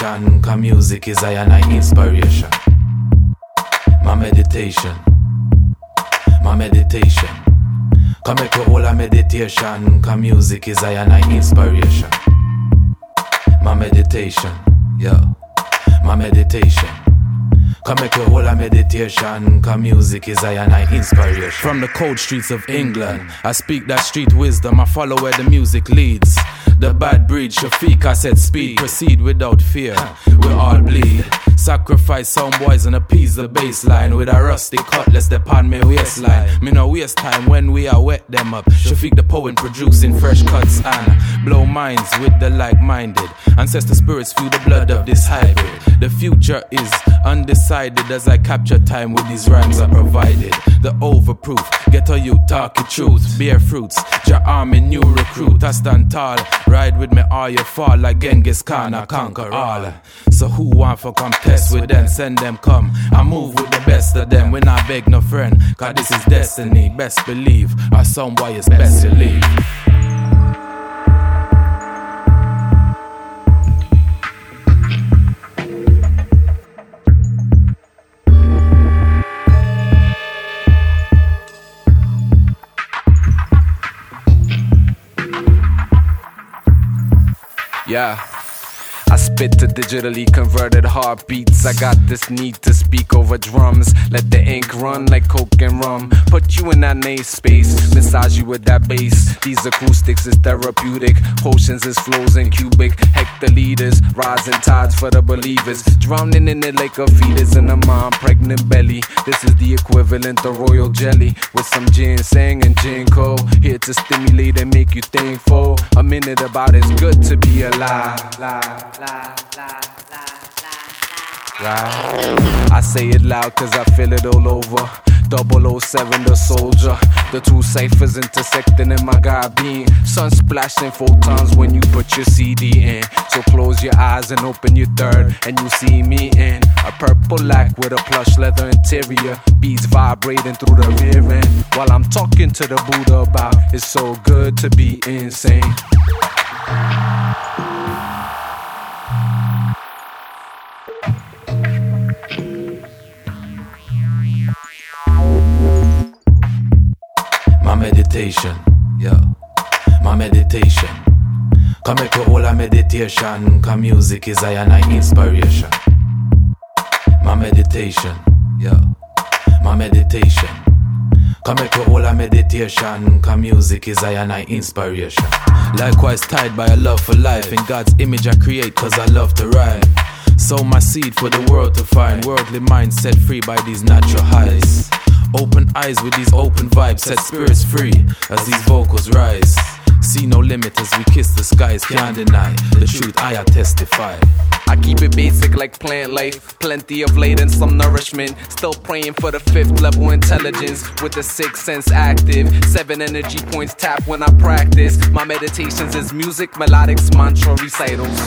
meditation, cause music is I and I inspiration. My meditation, my meditation. Come make a whole a meditation, cause music is I and I inspiration. My meditation, yeah, my meditation. Come make a whole a meditation, cause music is I and I inspiration. From the cold streets of England, mm-hmm. I speak that street wisdom, I follow where the music leads. The bad breed, Shafiq, I said speed, proceed without fear. We all bleed. Sacrifice some boys and appease the baseline with a rusty cutlass upon me waistline. Me no waste time when we are wet them up. Shafiq the poet producing fresh cuts and blow minds with the like-minded. Ancestor spirits feel the blood of this hybrid. The future is undecided as I capture time with these rhymes I provided. The overproof, get a you talk truth, bear fruits. Your army new recruit, I stand tall. Ride with me all you fall like Genghis Khan, I conquer all. So who want for contest with them? Send them come. I move with the best of them when I beg no friend. Cause this is destiny, best believe. Or some boy it's best to leave. Yeah. Spit to digitally converted heartbeats. I got this need to speak over drums. Let the ink run like coke and rum. Put you in that nice space, massage you with that bass. These acoustics is therapeutic. Potions is flows and cubic. Hectoliters, rising tides for the believers. Drowning in it like a fetus in a mom pregnant belly. This is the equivalent of royal jelly with some ginseng and ginkgo. Here to stimulate and make you thankful. A minute about it's good to be alive. I say it loud cause I feel it all over. 007 the soldier. The two ciphers intersecting in my God being. Sun splashing photons when you put your CD in. So close your eyes and open your third, and you see me in a purple lack with a plush leather interior. Beats vibrating through the rear end. While I'm talking to the Buddha about it's so good to be insane. My meditation, yeah, my meditation. Come make a whole a meditation, cause music is I and I inspiration. My meditation, yeah, my meditation. Come make a whole a meditation, cause music is I and I inspiration. Likewise tied by a love for life, in God's image I create cause I love to rhyme. Sow my seed for the world to find, worldly minds set free by these natural highs. Open eyes with these open vibes, set spirits free as these vocals rise. Limit as we kiss the skies, can't deny the truth I testify. I keep it basic like plant life. Plenty of light and some nourishment. Still praying for the fifth level intelligence with the sixth sense active. Seven energy points tap when I practice. My meditations is music, melodics, mantra recitals.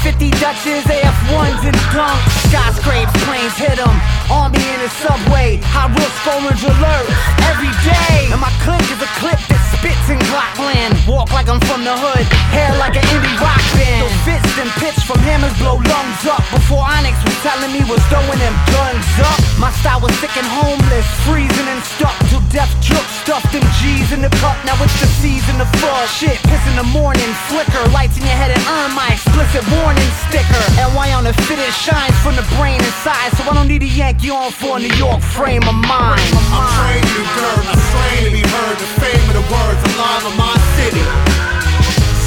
50 Dutches, AF1s and dunks. Skyscrapes, planes hit them. Army in the subway, high risk orange alert every day. And my clip is a clip that spits in Glockland. Walk like I'm from the hood, hair like an indie rock band. Those fits and pitch from hammers blow lungs up before Onyx telling me was throwing them guns up. My style was sick and homeless, freezing and stuck till death took stuffed them G's in the cup. Now it's the season of fuck. Shit, piss in the morning, flicker, lights in your head and earn my explicit warning sticker. LY on the fit it shines from the brain inside, so I don't need a Yankee on for a New York frame of mind. I'm trained to do dirt, I strain to be heard. The fame of the words alive in my city.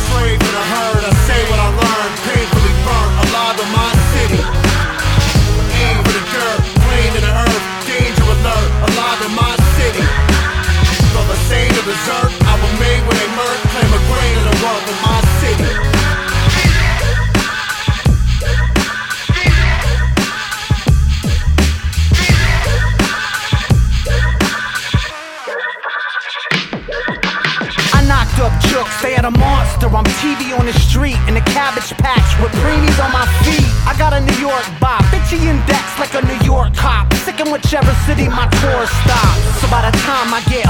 Straight for the herd, I say what I learned. Painfully burnt, alive in my city. City. Though the same to desert, I will made when they murk. Claim a grain of the world in my city. I knocked up jokes, they had a monster. I'm TV on the street in whichever city my tour stops. So by the time I get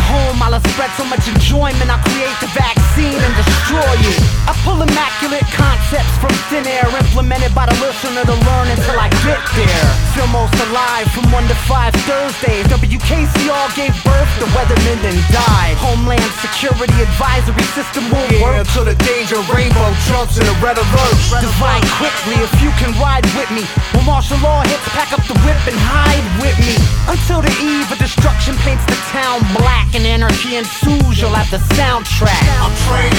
home, I'll spread so much enjoyment. I'll create the vaccine and destroy you. I pull immaculate concepts from thin air, implemented by the listener to learn until I get there. Feel most alive from 1 to 5 Thursdays. WKCR gave birth, the weatherman then died. Homeland Security Advisory System won't work. Yeah, till the danger rainbow jumps in a red alert. Divide quickly if you can ride with me. When martial law hits, pack up the whip and hide with me. Until the eve of destruction paints the town black and anarchy ensues, you'll have the soundtrack. I'm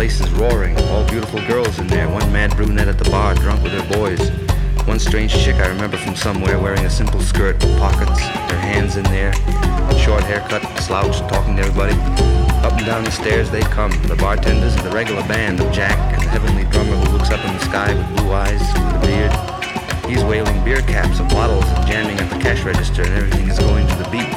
place is roaring. All beautiful girls in there. One mad brunette at the bar, drunk with her boys. One strange chick I remember from somewhere wearing a simple skirt with pockets, her hands in there, short haircut, slouched, talking to everybody. Up and down the stairs they come, the bartenders and the regular band of Jack and the heavenly drummer who looks up in the sky with blue eyes, with a beard. He's wailing beer caps and bottles and jamming at the cash register and everything is going to the beat.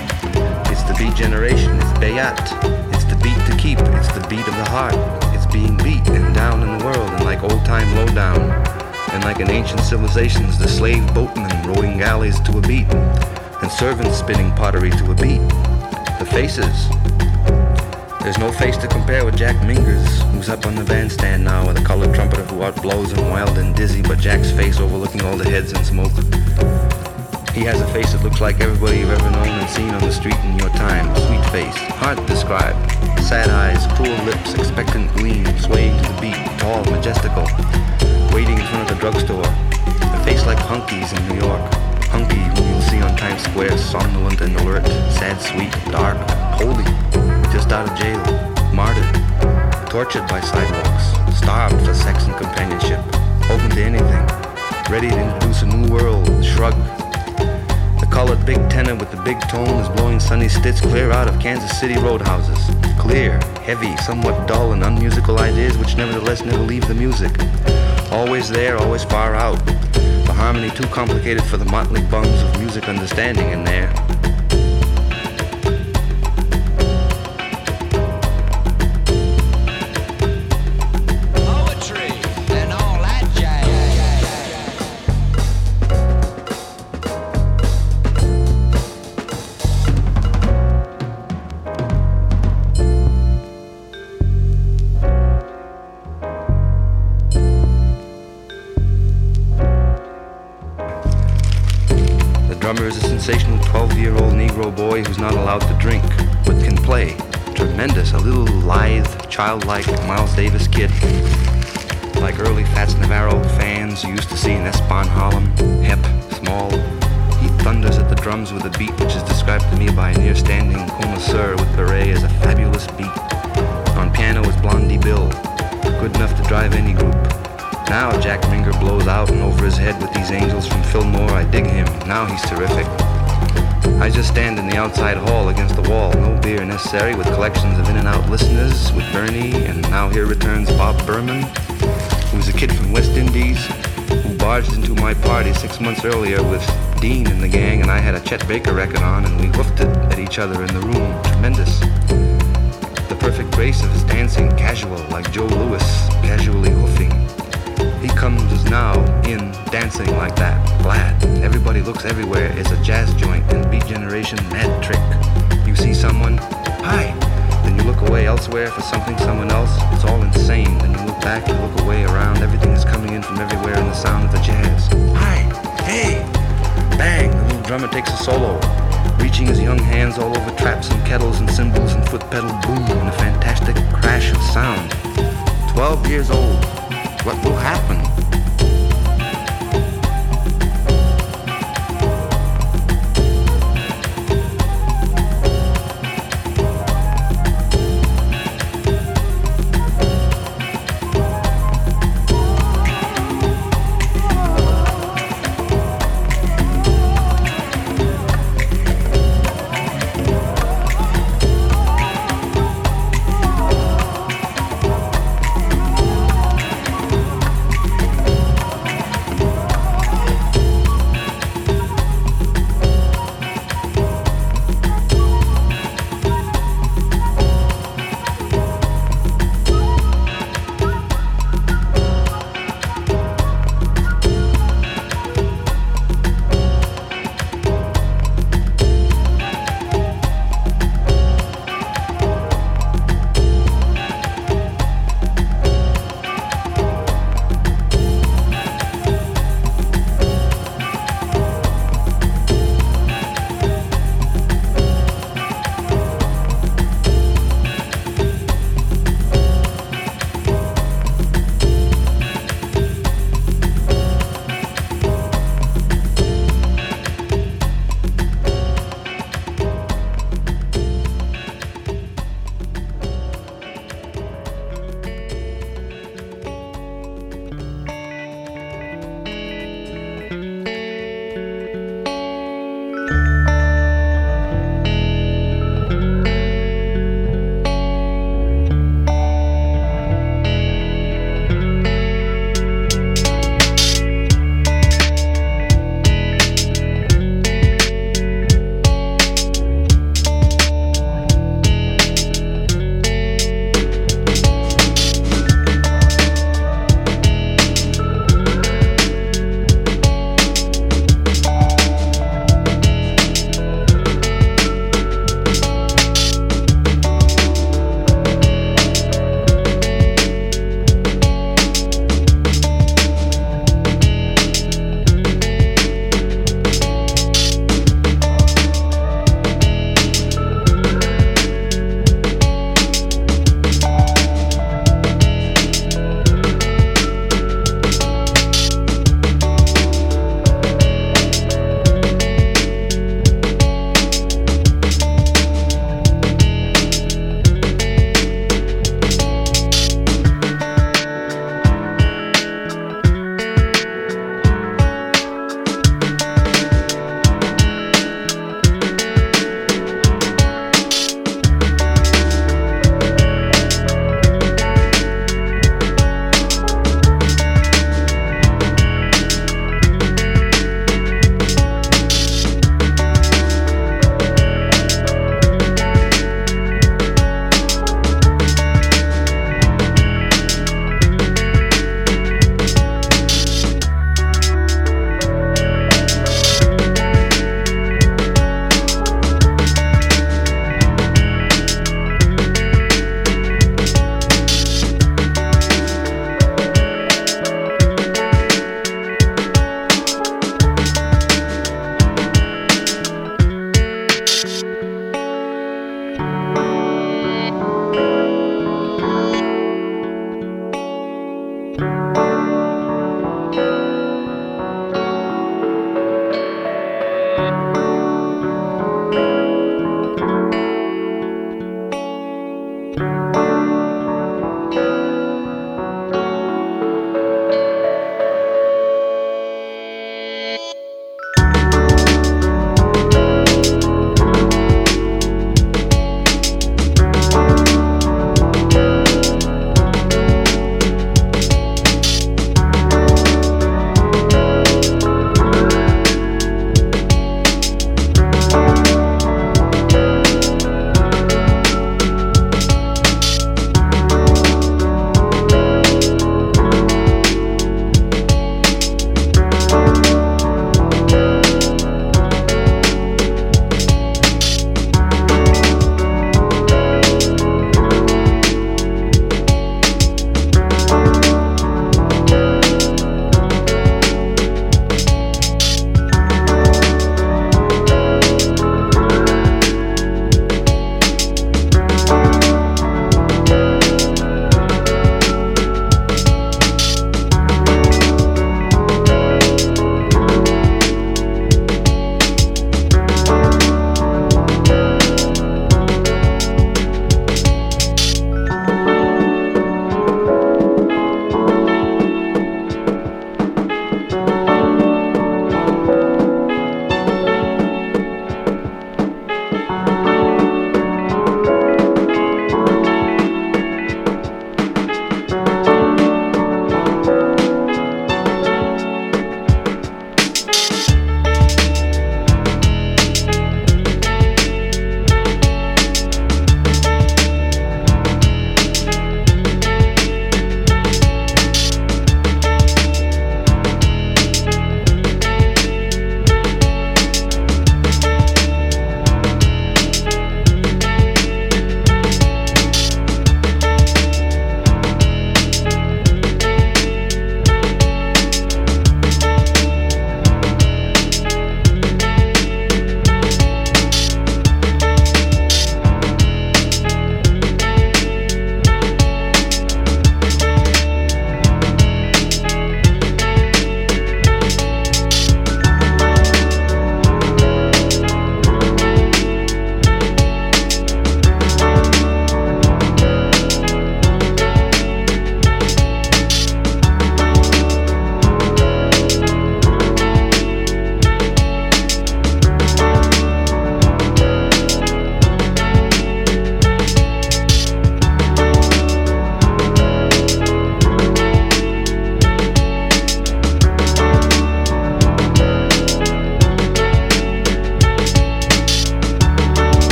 It's the beat generation, it's Bayat. It's the beat to keep, it's the beat of the heart. Being beat and down in the world and like old time lowdown. And like in ancient civilizations, the slave boatmen rowing galleys to a beat, and servants spinning pottery to a beat. The faces. There's no face to compare with Jack Mingers, who's up on the bandstand now with a colored trumpeter who outblows him wild and dizzy, but Jack's face overlooking all the heads and smoke. He has a face that looks like everybody you've ever known and seen on the street in your time. Sweet face, hard to describe. Sad eyes, cool lips, expectant gleam, swaying to the beat, tall, majestical waiting in front of the drugstore. A face like Huncke's in New York. Huncke, whom you'll see on Times Square, somnolent and alert, sad, sweet, dark, holy, just out of jail, martyred, tortured by sidewalks, starved for sex and companionship, open to anything, ready to introduce a new world, shrug. Colored big tenor with the big tone is blowing Sonny Stitt's clear out of Kansas City roadhouses. Clear, heavy, somewhat dull and unmusical ideas which nevertheless never leave the music. Always there, always far out. The harmony too complicated for the motley bungs of music understanding in there. Blows out and over his head with these angels from Fillmore. I dig him. Now he's terrific. I just stand in the outside hall against the wall. No beer necessary with collections of in and out listeners with Bernie. And now here returns Bob Berman, who's a kid from West Indies who barged into my party six months earlier with Dean and the gang. And I had a Chet Baker record on and we hoofed it at each other in the room. Tremendous. The perfect grace of his dancing, casual, like Joe Louis, casually hoofing. Comes now in dancing like that, glad. Everybody looks everywhere. It's a jazz joint and beat generation mad trick. You see someone, hi. Then you look away elsewhere for something, someone else. It's all insane. Then you look back, you look away around. Everything is coming in from everywhere in the sound of the jazz. Hi, hey, bang. The little drummer takes a solo, reaching his young hands all over traps and kettles and cymbals and foot pedal boom in a fantastic crash of sound. Twelve years old. What will happen?